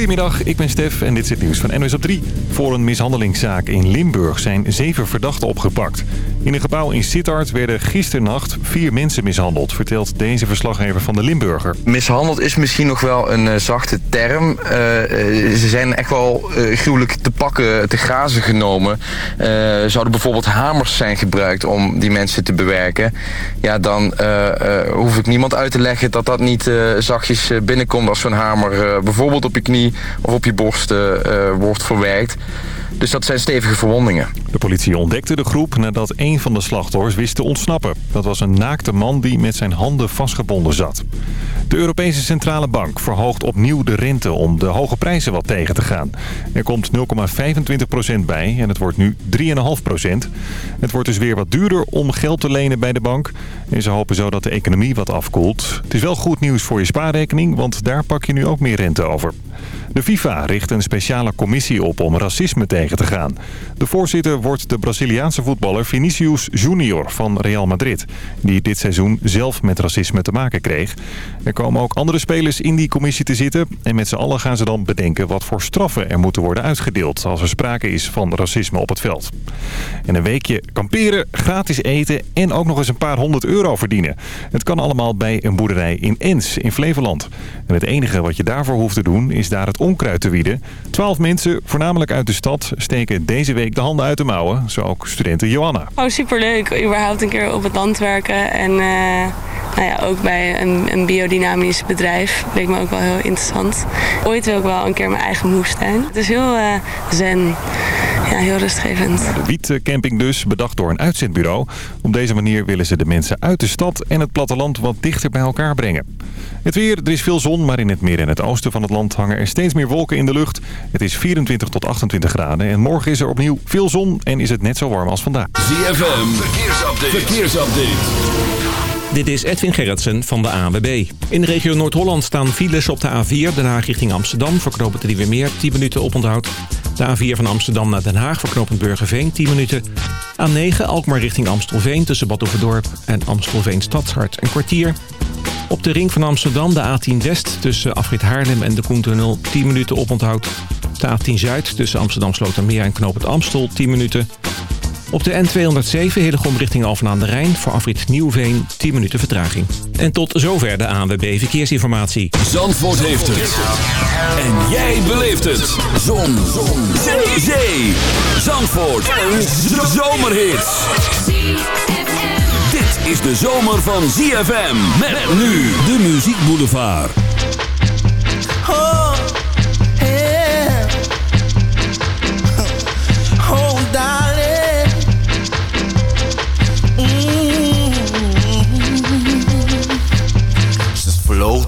Goedemiddag, ik ben Stef en dit is het nieuws van NOS op 3. Voor een mishandelingszaak in Limburg zijn zeven verdachten opgepakt. In een gebouw in Sittard werden gisternacht vier mensen mishandeld... vertelt deze verslaggever van de Limburger. Mishandeld is misschien nog wel een uh, zachte term. Uh, ze zijn echt wel uh, gruwelijk te pakken, te grazen genomen. zouden bijvoorbeeld hamers zijn gebruikt om die mensen te bewerken... ja, dan hoef ik niemand uit te leggen dat dat niet zachtjes binnenkomt... als zo'n hamer bijvoorbeeld op je knie of op je borst wordt verwerkt. Dus dat zijn stevige verwondingen. De politie ontdekte de groep nadat een van de slachtoffers wist te ontsnappen. Dat was een naakte man die met zijn handen vastgebonden zat. De Europese Centrale Bank verhoogt opnieuw de rente om de hoge prijzen wat tegen te gaan. Er komt 0,25% bij en het wordt nu 3,5%. Het wordt dus weer wat duurder om geld te lenen bij de bank. En ze hopen zo dat de economie wat afkoelt. Het is wel goed nieuws voor je spaarrekening, want daar pak je nu ook meer rente over. De FIFA richt een speciale commissie op om racisme tegen te gaan. De voorzitter wordt de Braziliaanse voetballer Vinicius Junior van Real Madrid... die dit seizoen zelf met racisme te maken kreeg. Er komen ook andere spelers in die commissie te zitten... en met z'n allen gaan ze dan bedenken wat voor straffen er moeten worden uitgedeeld... als er sprake is van racisme op het veld. En een weekje kamperen, gratis eten en ook nog eens een paar honderd euro verdienen. Het kan allemaal bij een boerderij in Ens in Flevoland. En het enige wat je daarvoor hoeft te doen is daar het onkruid te wieden. Twaalf mensen, voornamelijk uit de stad, steken deze week de handen uit de mouwen. Zo ook studenten Johanna. Oh, superleuk. Überhaupt een keer op het land werken. En uh, nou ja, ook bij een, een biodynamisch bedrijf. Leek me ook wel heel interessant. Ooit wil ik wel een keer mijn eigen moestuin. Het is heel uh, zen. Ja, heel rustgevend. De wietcamping dus, bedacht door een uitzendbureau. Op deze manier willen ze de mensen uit de stad en het platteland wat dichter bij elkaar brengen. Het weer, er is veel zon, maar in het midden en het oosten van het land hangen er steeds meer wolken in de lucht. Het is 24 tot 28 graden en morgen is er opnieuw veel zon en is het net zo warm als vandaag. ZFM, verkeersupdate. verkeersupdate. Dit is Edwin Gerritsen van de ANWB. In de regio Noord-Holland staan files op de A4, Den Haag richting Amsterdam. Verknopen de weer meer, 10 minuten oponthoud. De A4 van Amsterdam naar Den Haag, verknopend Burgerveen, 10 minuten. A9, Alkmaar richting Amstelveen, tussen Bad Oeverdorp en Amstelveen Stadshart, een kwartier. Op de ring van Amsterdam, de A10 West, tussen Afrit Haarlem en de Koentunnel, 10 minuten oponthoud. De A10 Zuid, tussen Amsterdam Slotermeer en Knoop het Amstel, 10 minuten. Op de N207 Hillegom richting Alphen aan de Rijn... voor afrit Nieuwveen 10 minuten vertraging. En tot zover de ANWB Verkeersinformatie. Zandvoort heeft het. En jij beleeft het. Zon. Zon. Zee. Zee. Zandvoort. Een zomerhit. Dit is de zomer van ZFM. Met nu de Muziek Boulevard.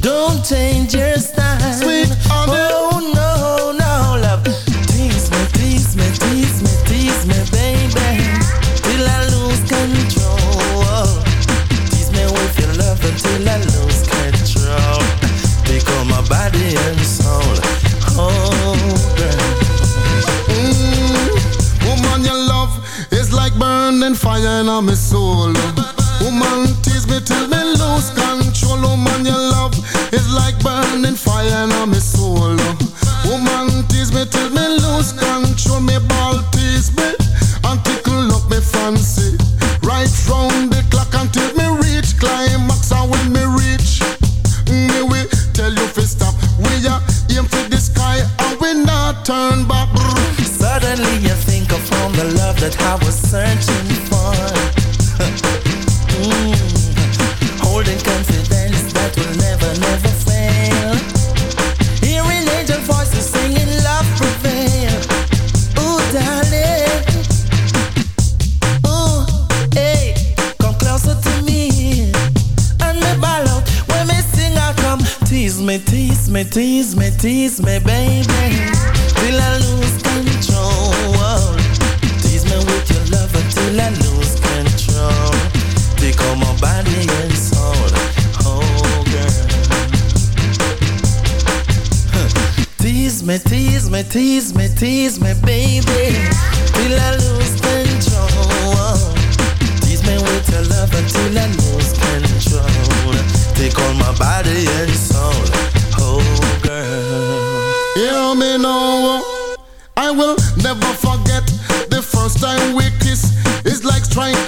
don't change your style. Sweet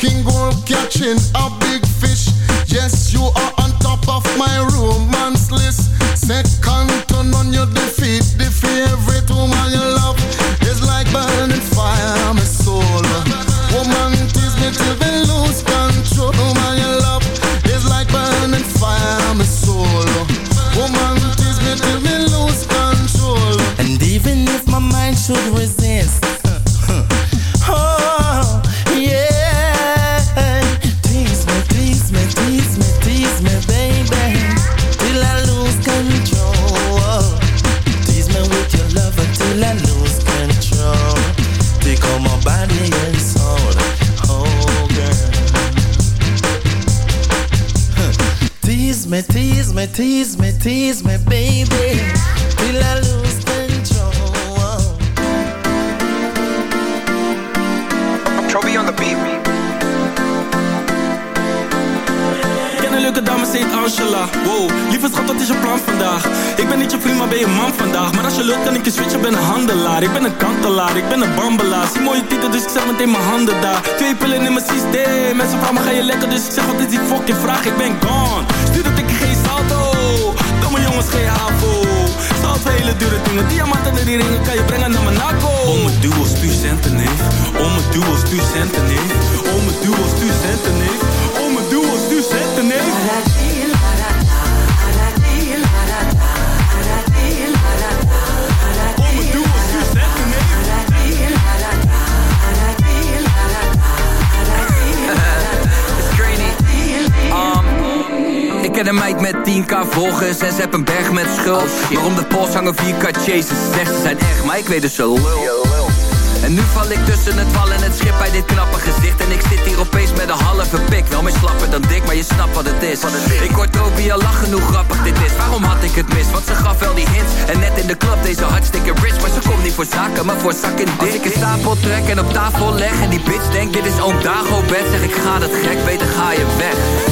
King Gold catching volgers en ze heeft een berg met schuld. Waarom de pols hangen 4k chases? Ze Zegt ze zijn echt, maar ik weet dus ze lul. En nu val ik tussen het wal en het schip bij dit knappe gezicht. En ik zit hier opeens met een halve pik. Wel meer slapper dan dik, maar je snapt wat het is. Ik hoor Toby al lachen hoe grappig dit is. Waarom had ik het mis? Want ze gaf wel die hints. En net in de club deze hartstikke rich. Maar ze komt niet voor zaken, maar voor zak en dik. Als ik een stapel trek en op tafel leg En die bitch denkt dit is oom Dago bed Zeg ik ga dat gek, beter ga je weg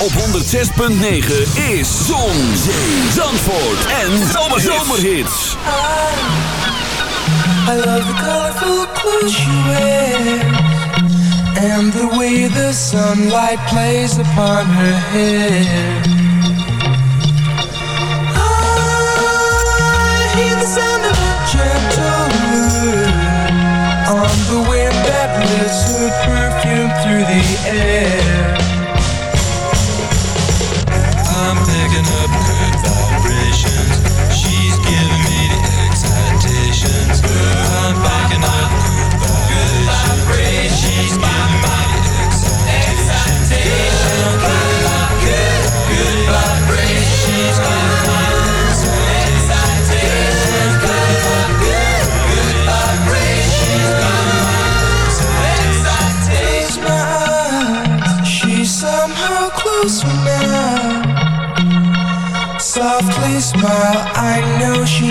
op 106.9 is Zon, Zee, Zandvoort en Zomerhits. I love the colorful clothes you wear And the way the sunlight plays upon her hair. I hear the sound of a gentle On the wind that lifts her perfume through the air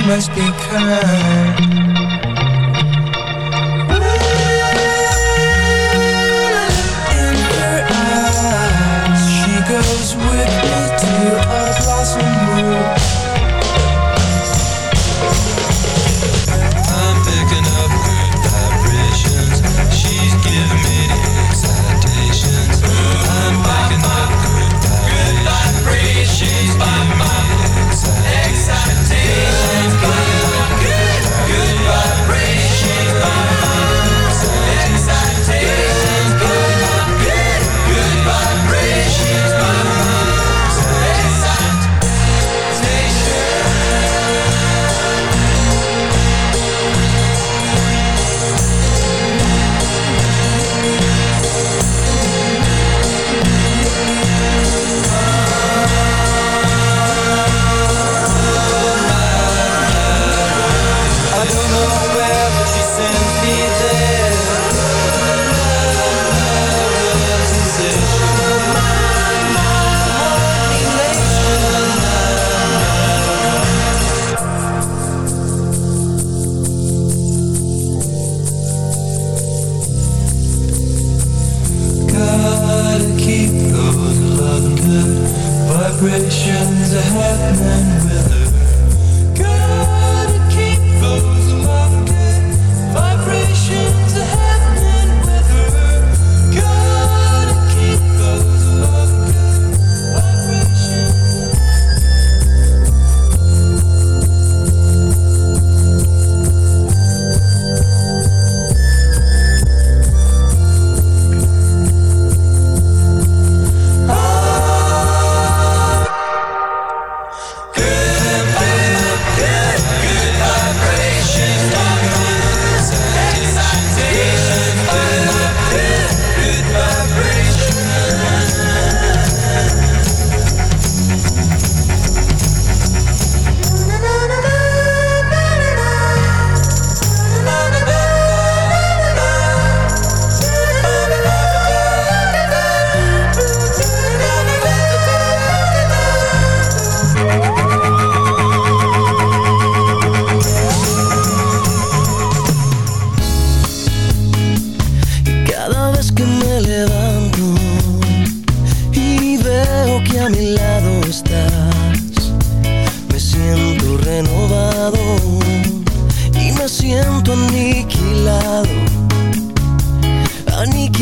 must be kind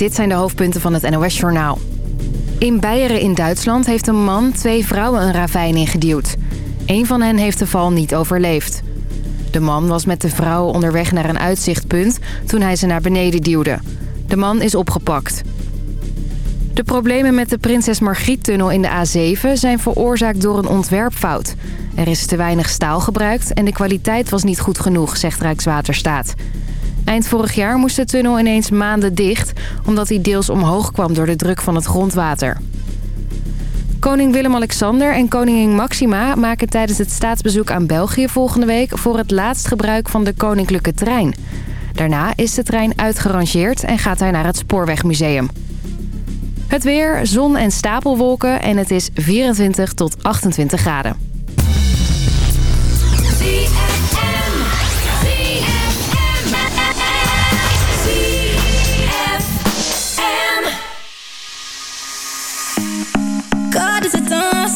Dit zijn de hoofdpunten van het NOS-journaal. In Beieren in Duitsland heeft een man twee vrouwen een ravijn ingeduwd. Een van hen heeft de val niet overleefd. De man was met de vrouwen onderweg naar een uitzichtpunt toen hij ze naar beneden duwde. De man is opgepakt. De problemen met de Prinses Margriet-tunnel in de A7 zijn veroorzaakt door een ontwerpfout. Er is te weinig staal gebruikt en de kwaliteit was niet goed genoeg, zegt Rijkswaterstaat. Eind vorig jaar moest de tunnel ineens maanden dicht... omdat hij deels omhoog kwam door de druk van het grondwater. Koning Willem-Alexander en koningin Maxima maken tijdens het staatsbezoek aan België volgende week... voor het laatst gebruik van de koninklijke trein. Daarna is de trein uitgerangeerd en gaat hij naar het Spoorwegmuseum. Het weer, zon en stapelwolken en het is 24 tot 28 graden.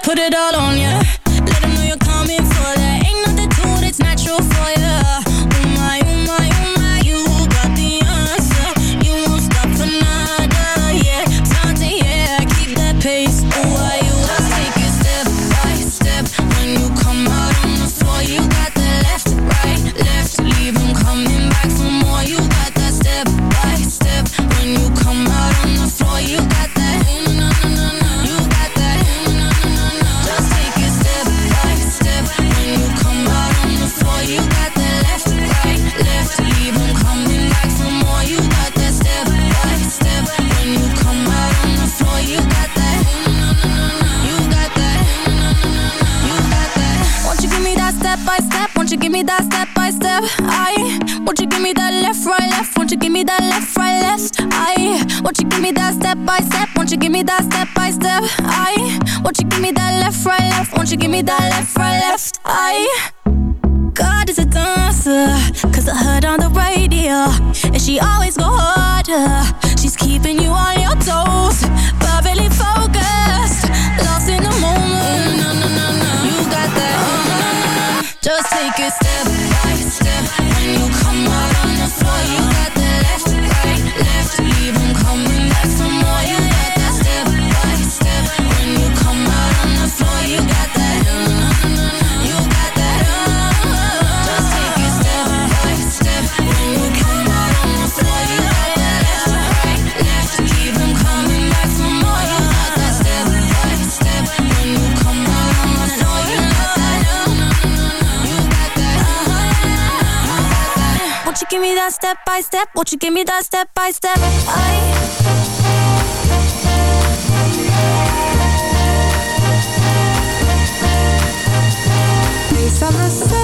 put it all on you. Won't you give me that left, right, left? step by step? Won't you give me that step by step? I summer sun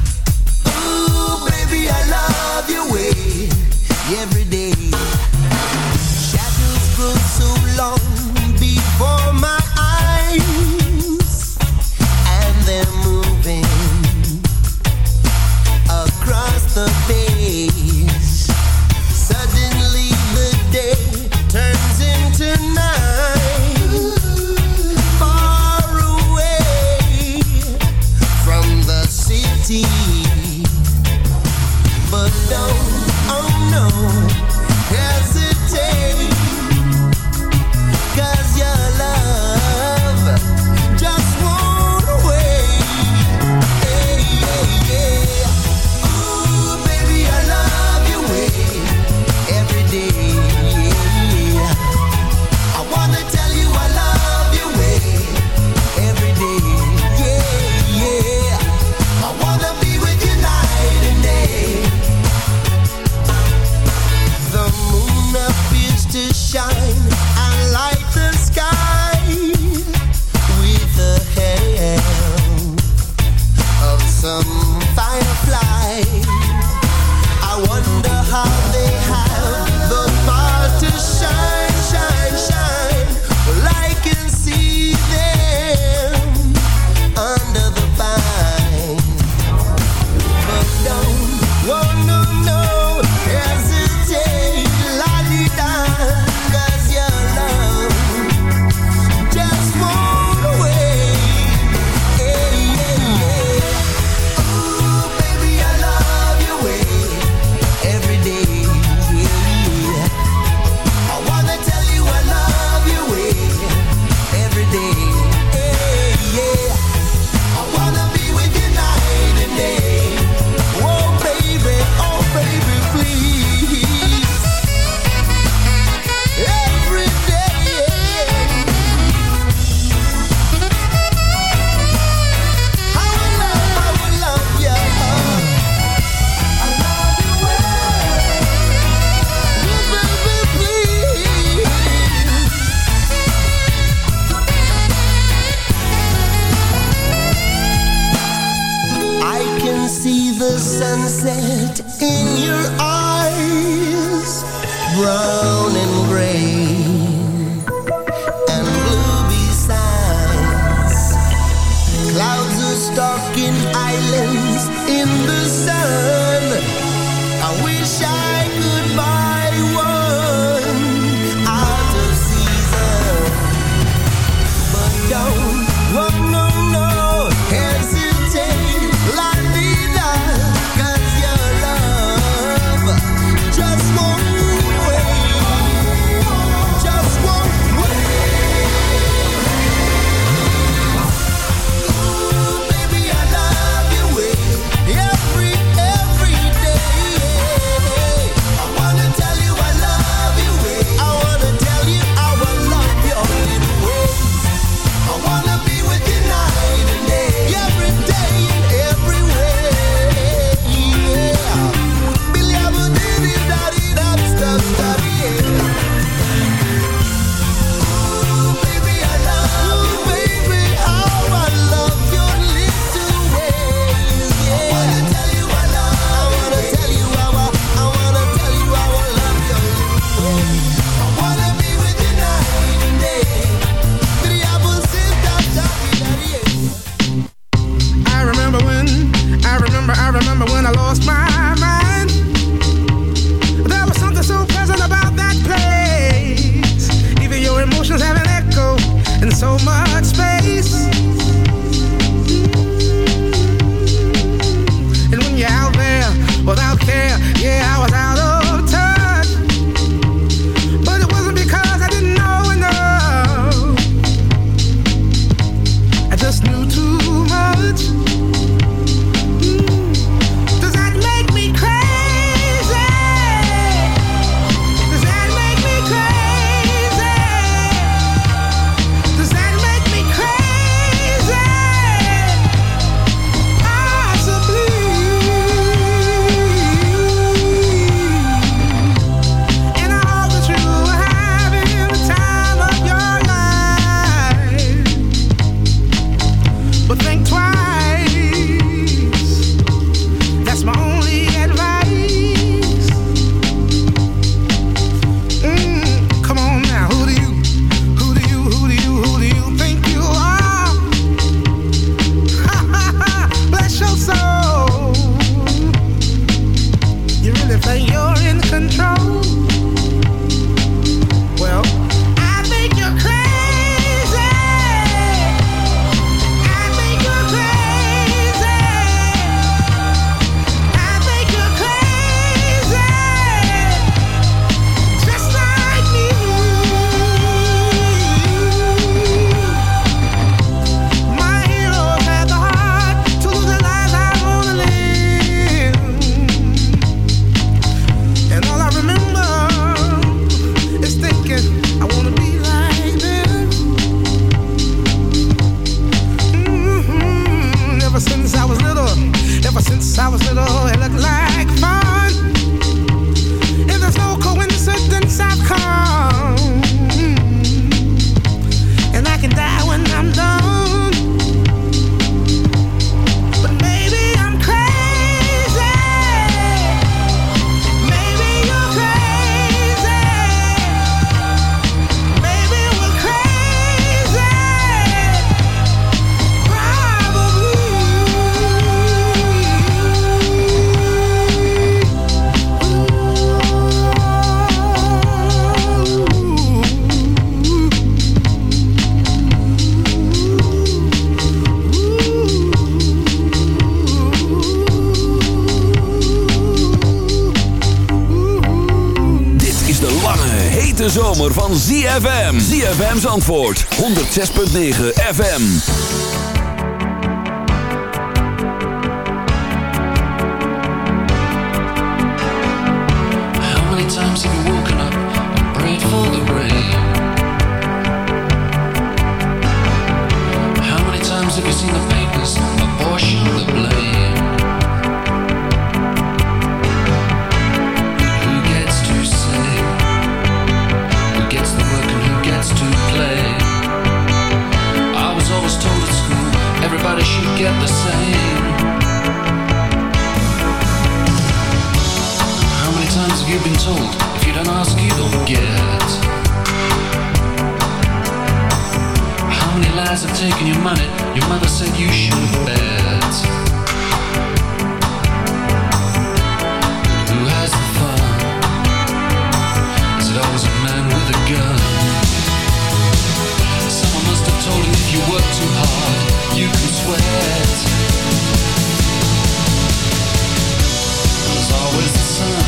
Antwoord. 106.9 FM. get the same. How many times have you been told if you don't ask, you don't get? How many lies have taken your money? Your mother said you should bet. Who has the fun? A man with a gun? Someone must have told him if you work too hard. There's always the sun.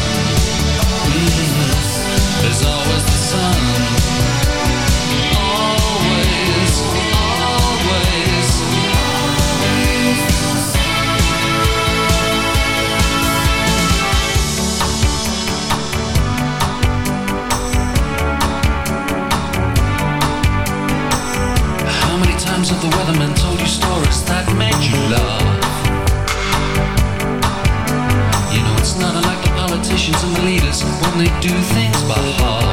Mm, There's always the sun. Always, always, How many times have the weatherman told you do things by half.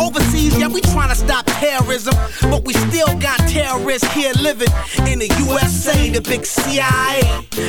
Overseas, yeah, we trying to stop terrorism. But we still got terrorists here living in the USA, the big CIA.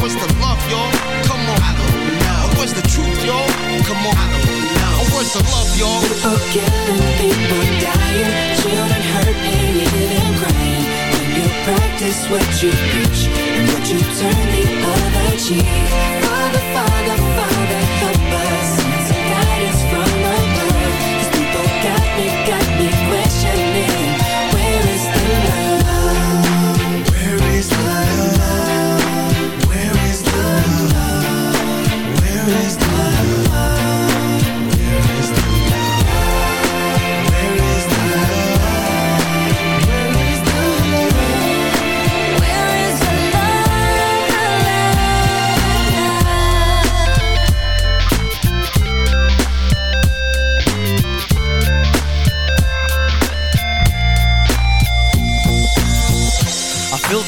What's the love, y'all? Come on. I don't know. What's the truth, y'all? Come on. I don't know. What's the love, y'all? People people dying, children hurt and you crying. When you practice what you preach and what you turn the other cheek. Father, Father, Father,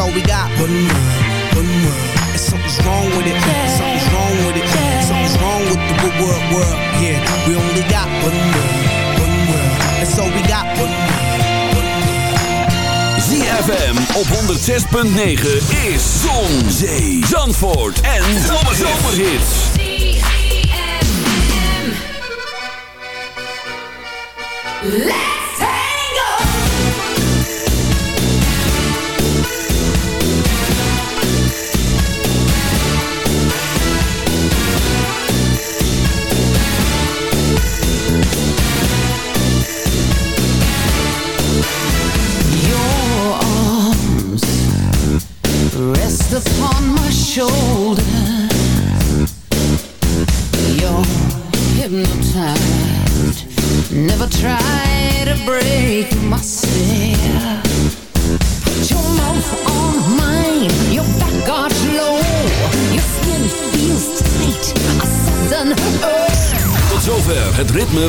All we got. One world, one world. And something's wrong with it. Something's wrong with it. Something's wrong with the good world, world. Yeah, we only got one world, one world. That's all we got. One world. ZFM op 106.9 is Zon, Zee, Zandvoort en Zomerhits. Let's